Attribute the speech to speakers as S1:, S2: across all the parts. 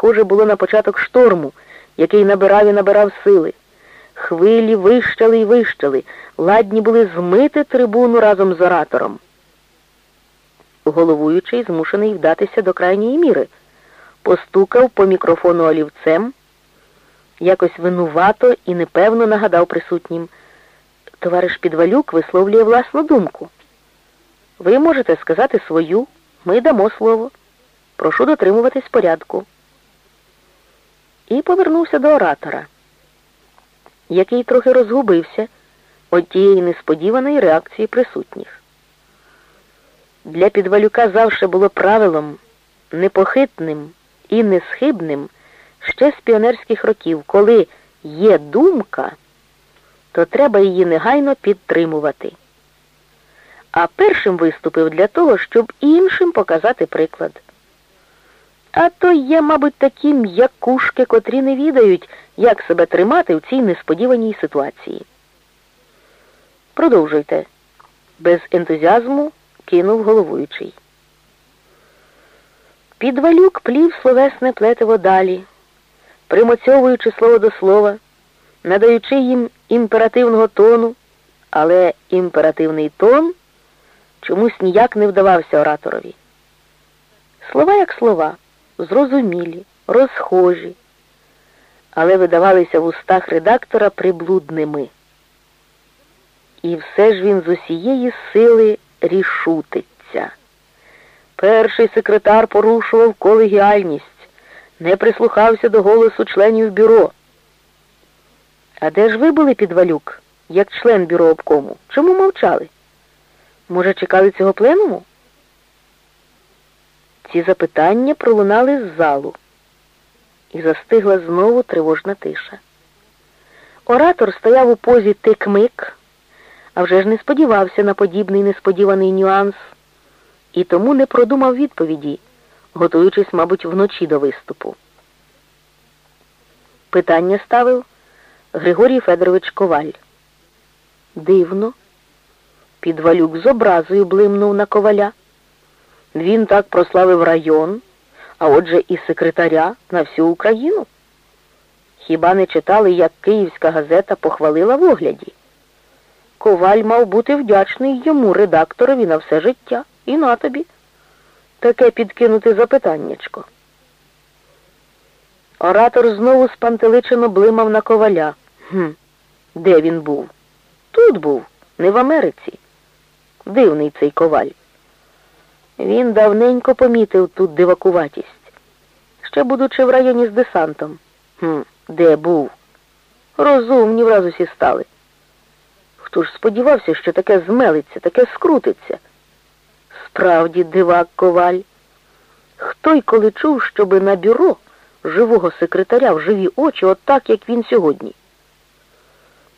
S1: схоже було на початок шторму, який набирав і набирав сили. Хвилі вищали й вищали, ладні були змити трибуну разом з оратором. Головуючий змушений вдатися до крайньої міри, постукав по мікрофону олівцем, якось винувато і непевно нагадав присутнім. Товариш Підвалюк висловлює власну думку. Ви можете сказати свою, ми дамо слово. Прошу дотримуватись порядку. І повернувся до оратора, який трохи розгубився від тієї несподіваної реакції присутніх. Для підвалюка завше було правилом непохитним і несхибним ще з піонерських років, коли є думка, то треба її негайно підтримувати. А першим виступив для того, щоб іншим показати приклад. А то є, мабуть, такі м'якушки, котрі не відають, як себе тримати в цій несподіваній ситуації. Продовжуйте. Без ентузіазму кинув головуючий. Підвалюк плів словесне плетиво далі, примоцьовуючи слово до слова, надаючи їм імперативного тону, але імперативний тон чомусь ніяк не вдавався ораторові. Слова як слова, зрозумілі, розхожі, але видавалися в устах редактора приблудними. І все ж він з усієї сили рішутиться. Перший секретар порушував колегіальність, не прислухався до голосу членів бюро. А де ж ви були підвалюк, як член бюро обкому? Чому мовчали? Може, чекали цього пленуму? Ці запитання пролунали з залу, і застигла знову тривожна тиша. Оратор стояв у позі тик-мик, а вже ж не сподівався на подібний несподіваний нюанс і тому не продумав відповіді, готуючись, мабуть, вночі до виступу. Питання ставив Григорій Федорович Коваль. Дивно. Підвалюк з образою блимнув на коваля. Він так прославив район, а отже і секретаря на всю Україну. Хіба не читали, як київська газета похвалила в огляді? Коваль мав бути вдячний йому, редакторові, на все життя. І на тобі. Таке підкинути запитаннячко. Оратор знову спантеличено блимав на коваля. Хм, Де він був? Тут був, не в Америці. Дивний цей коваль. Він давненько помітив тут дивакуватість. Ще будучи в районі з десантом. Хм, Де був? Розумні враз усі стали. Хто ж сподівався, що таке змелиться, таке скрутиться? Справді дивак коваль. Хто й коли чув, щоби на бюро живого секретаря в живі очі, от так, як він сьогодні?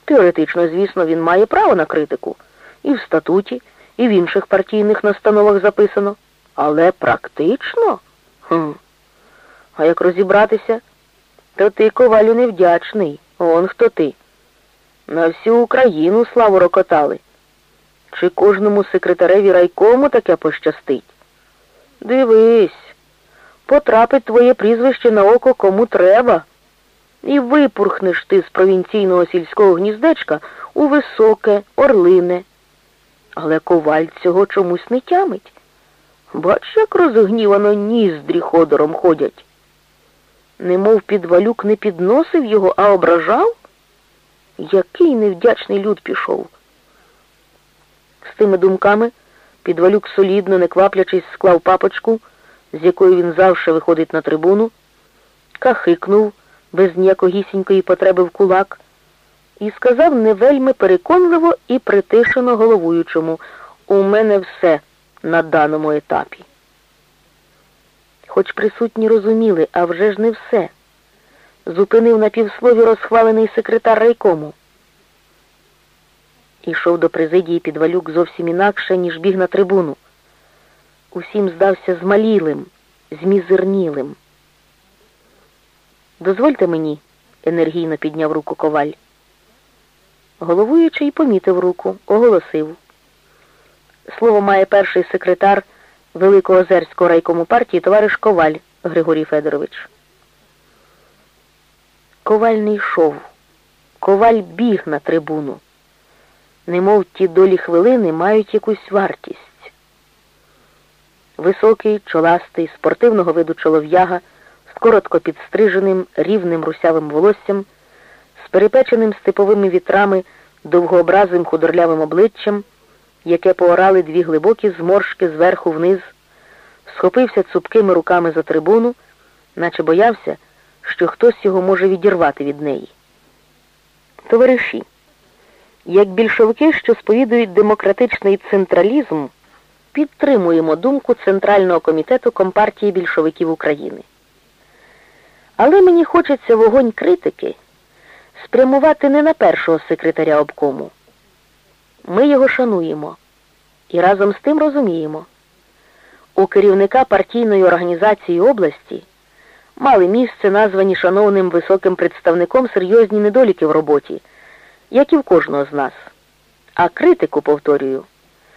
S1: Теоретично, звісно, він має право на критику. І в статуті, і в інших партійних настановах записано. Але практично? Хм. А як розібратися, то ти, ковалю, невдячний. Он хто ти. На всю Україну славу рокотали. Чи кожному секретареві райкому таке пощастить? Дивись, потрапить твоє прізвище на око кому треба. І випурхнеш ти з провінційного сільського гніздечка у високе, орлине. Але коваль цього чомусь не тямить. Бач, як розгнівано ніздрі ходором ходять. Немов підвалюк не підносив його, а ображав? Який невдячний люд пішов. З тими думками підвалюк солідно, не кваплячись, склав папочку, з якою він завше виходить на трибуну, кахикнув без ніякогісінької потреби в кулак і сказав не вельми переконливо і притишено головуючому у мене все на даному етапі. Хоч присутні розуміли, а вже ж не все. Зупинив на півслові розхвалений секретар райкому. Ішов до президії підвалюк зовсім інакше, ніж біг на трибуну. Усім здався змалілим, змізернілим. Дозвольте мені, енергійно підняв руку коваль. Головуючий помітив руку, оголосив. Слово має перший секретар Великого Озерського райкому партії товариш Коваль Григорій Федорович. коваль не йшов, коваль біг на трибуну, немов ті долі хвилини мають якусь вартість. Високий, чоластий, спортивного виду чолов'яга з коротко підстриженим, рівним русявим волоссям, перепеченим степовими вітрами, довгообразим худорлявим обличчям, яке поорали дві глибокі зморшки зверху вниз, схопився цупкими руками за трибуну, наче боявся, що хтось його може відірвати від неї. Товариші, як більшовики, що сповідують демократичний централізм, підтримуємо думку Центрального комітету Компартії більшовиків України. Але мені хочеться вогонь критики спрямувати не на першого секретаря обкому. Ми його шануємо і разом з тим розуміємо. У керівника партійної організації області мали місце названі шановним високим представником серйозні недоліки в роботі, як і в кожного з нас. А критику, повторюю,